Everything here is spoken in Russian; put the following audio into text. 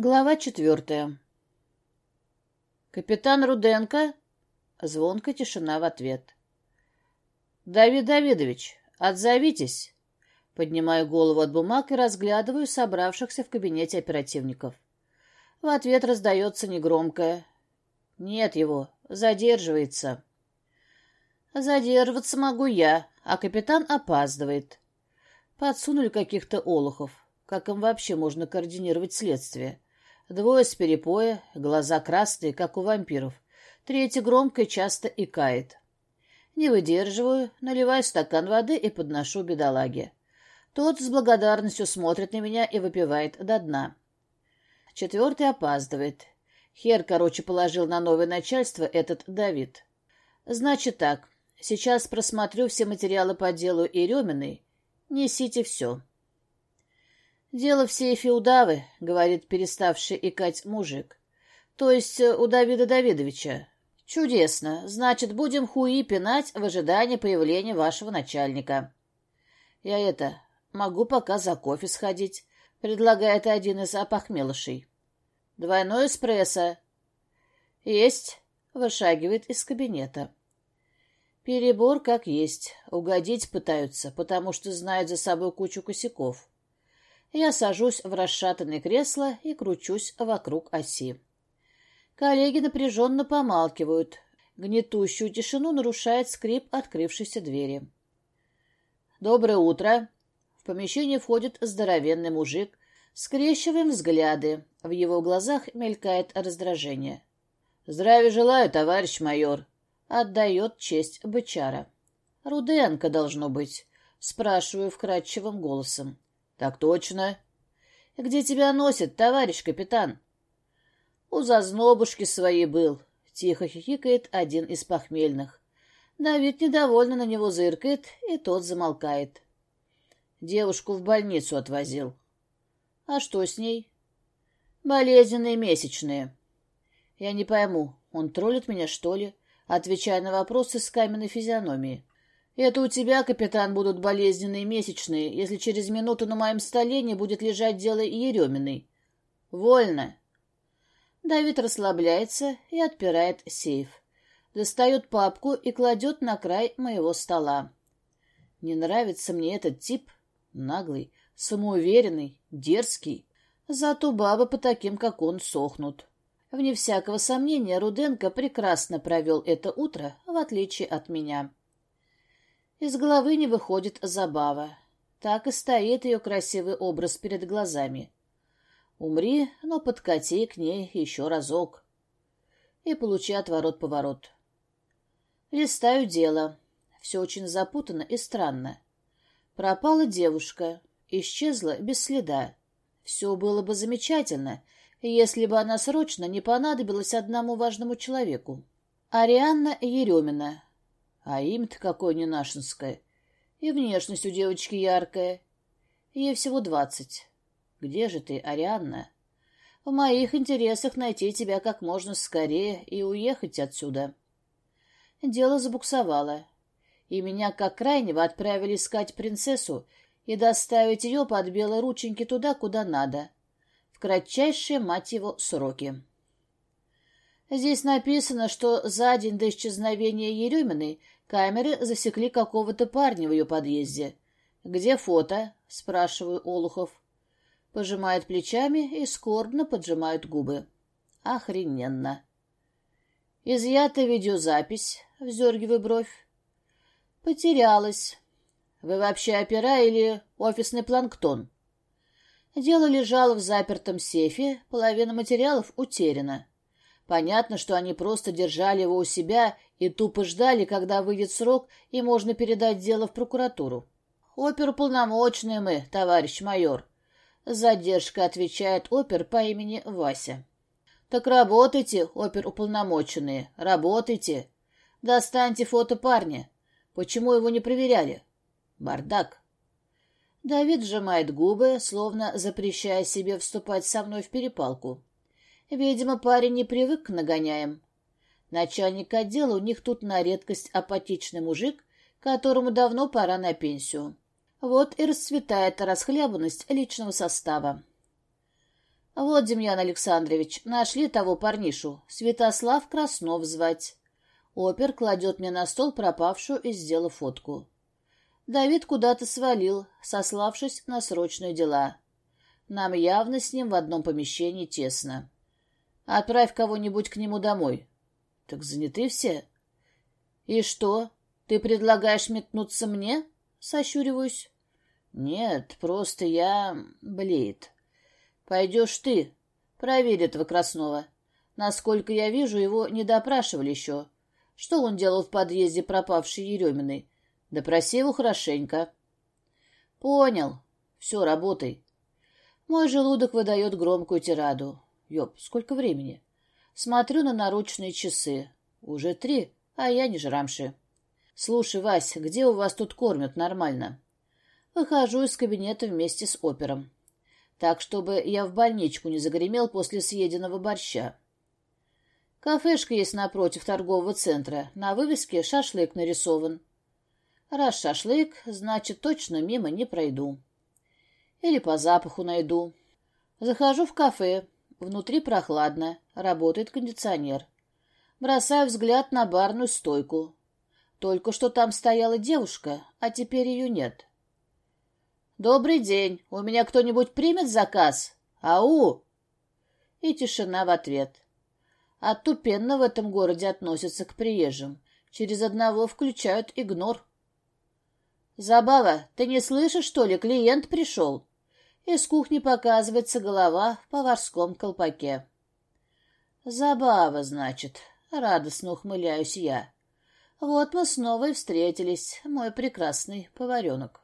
Глава четвертая. «Капитан Руденко?» Звонкая тишина в ответ. «Давид Давидович, отзовитесь!» Поднимаю голову от бумаг и разглядываю собравшихся в кабинете оперативников. В ответ раздается негромкое. «Нет его, задерживается». «Задерживаться могу я, а капитан опаздывает». Подсунули каких-то олухов. Как им вообще можно координировать следствие? Двое с перепоя, глаза красные, как у вампиров. Третий громко и часто икает. Не выдерживаю, наливаю стакан воды и подношу бедолаге. Тот с благодарностью смотрит на меня и выпивает до дна. Четвертый опаздывает. Хер, короче, положил на новое начальство этот Давид. Значит так, сейчас просмотрю все материалы по делу Ереминой. Несите все. «Дело в сейфе удавы», — говорит переставший икать мужик. «То есть э, у Давида Давидовича». «Чудесно. Значит, будем хуи пинать в ожидании появления вашего начальника». «Я это... Могу пока за кофе сходить», — предлагает один из опохмелышей. «Двойной эспрессо». «Есть», — вышагивает из кабинета. Перебор как есть. Угодить пытаются, потому что знают за собой кучу косяков. Я сажусь в расшатанное кресло и кручусь вокруг оси. Коллеги напряженно помалкивают. Гнетущую тишину нарушает скрип открывшейся двери. «Доброе утро!» В помещение входит здоровенный мужик. Скрещиваем взгляды. В его глазах мелькает раздражение. «Здравия желаю, товарищ майор!» Отдает честь бычара. «Руденко должно быть», — спрашиваю вкрадчивым голосом. «Так точно». «Где тебя носит, товарищ капитан?» «У зазнобушки своей был», — тихо хихикает один из похмельных. Давид недовольно на него зыркает, и тот замолкает. Девушку в больницу отвозил. «А что с ней?» «Болезненные месячные». «Я не пойму, он троллит меня, что ли?» Отвечая на вопросы с каменной физиономией. Это у тебя, капитан, будут болезненные месячные, если через минуту на моем столе не будет лежать дело Ереминой. Вольно. Давид расслабляется и отпирает сейф. Достает папку и кладет на край моего стола. Не нравится мне этот тип. Наглый, самоуверенный, дерзкий. Зато бабы по таким, как он, сохнут. Вне всякого сомнения, Руденко прекрасно провел это утро, в отличие от меня. Из головы не выходит забава. Так и стоит ее красивый образ перед глазами. Умри, но подкати к ней еще разок. И получи отворот-поворот. Листаю дело. Все очень запутанно и странно. Пропала девушка. Исчезла без следа. Все было бы замечательно, если бы она срочно не понадобилась одному важному человеку. Арианна Еремина, а имя-то какое ненашинское. И внешность у девочки яркая. Ей всего двадцать. Где же ты, Арианна? В моих интересах найти тебя как можно скорее и уехать отсюда. Дело забуксовало, и меня, как крайнего, отправили искать принцессу и доставить ее под белые рученьки туда, куда надо, в кратчайшие, мать его, сроки. Здесь написано, что за день до исчезновения Ереминой камеры засекли какого-то парня в ее подъезде. «Где фото?» — спрашиваю Олухов. Пожимает плечами и скорбно поджимают губы. Охрененно. Изъята видеозапись, вздергиваю бровь. Потерялась. Вы вообще опера или офисный планктон? Дело лежало в запертом сейфе, половина материалов утеряна. Понятно, что они просто держали его у себя и тупо ждали, когда выйдет срок, и можно передать дело в прокуратуру. «Оперуполномоченные мы, товарищ майор», — задержка отвечает опер по имени Вася. «Так работайте, оперуполномоченные, работайте. Достаньте фото парня. Почему его не проверяли? Бардак». Давид сжимает губы, словно запрещая себе вступать со мной в перепалку. Видимо, парень не привык к нагоняям. Начальник отдела у них тут на редкость апатичный мужик, которому давно пора на пенсию. Вот и расцветает расхлябанность личного состава. Вот, Демьян Александрович, нашли того парнишу. Святослав Краснов звать. Опер кладет мне на стол пропавшую и сделав фотку. Давид куда-то свалил, сославшись на срочные дела. Нам явно с ним в одном помещении тесно. Отправь кого-нибудь к нему домой. Так заняты все. И что, ты предлагаешь метнуться мне? Сощуриваюсь. Нет, просто я... блеет. Пойдешь ты. Проверь этого Краснова. Насколько я вижу, его не допрашивали еще. Что он делал в подъезде пропавшей Ереминой? Допроси его хорошенько. Понял. Все, работай. Мой желудок выдает громкую тираду. Ёп, сколько времени? Смотрю на наручные часы. Уже три, а я не жрамши. Слушай, Вась, где у вас тут кормят нормально? Выхожу из кабинета вместе с опером. Так, чтобы я в больничку не загремел после съеденного борща. Кафешка есть напротив торгового центра. На вывеске шашлык нарисован. Раз шашлык, значит, точно мимо не пройду. Или по запаху найду. Захожу в кафе. Внутри прохладно. Работает кондиционер. Бросаю взгляд на барную стойку. Только что там стояла девушка, а теперь ее нет. «Добрый день. У меня кто-нибудь примет заказ? Ау!» И тишина в ответ. Оттупенно в этом городе относятся к приезжим. Через одного включают игнор. «Забава, ты не слышишь, что ли? Клиент пришел». Из кухни показывается голова в поварском колпаке. «Забава, значит», — радостно ухмыляюсь я. «Вот мы снова и встретились, мой прекрасный поваренок».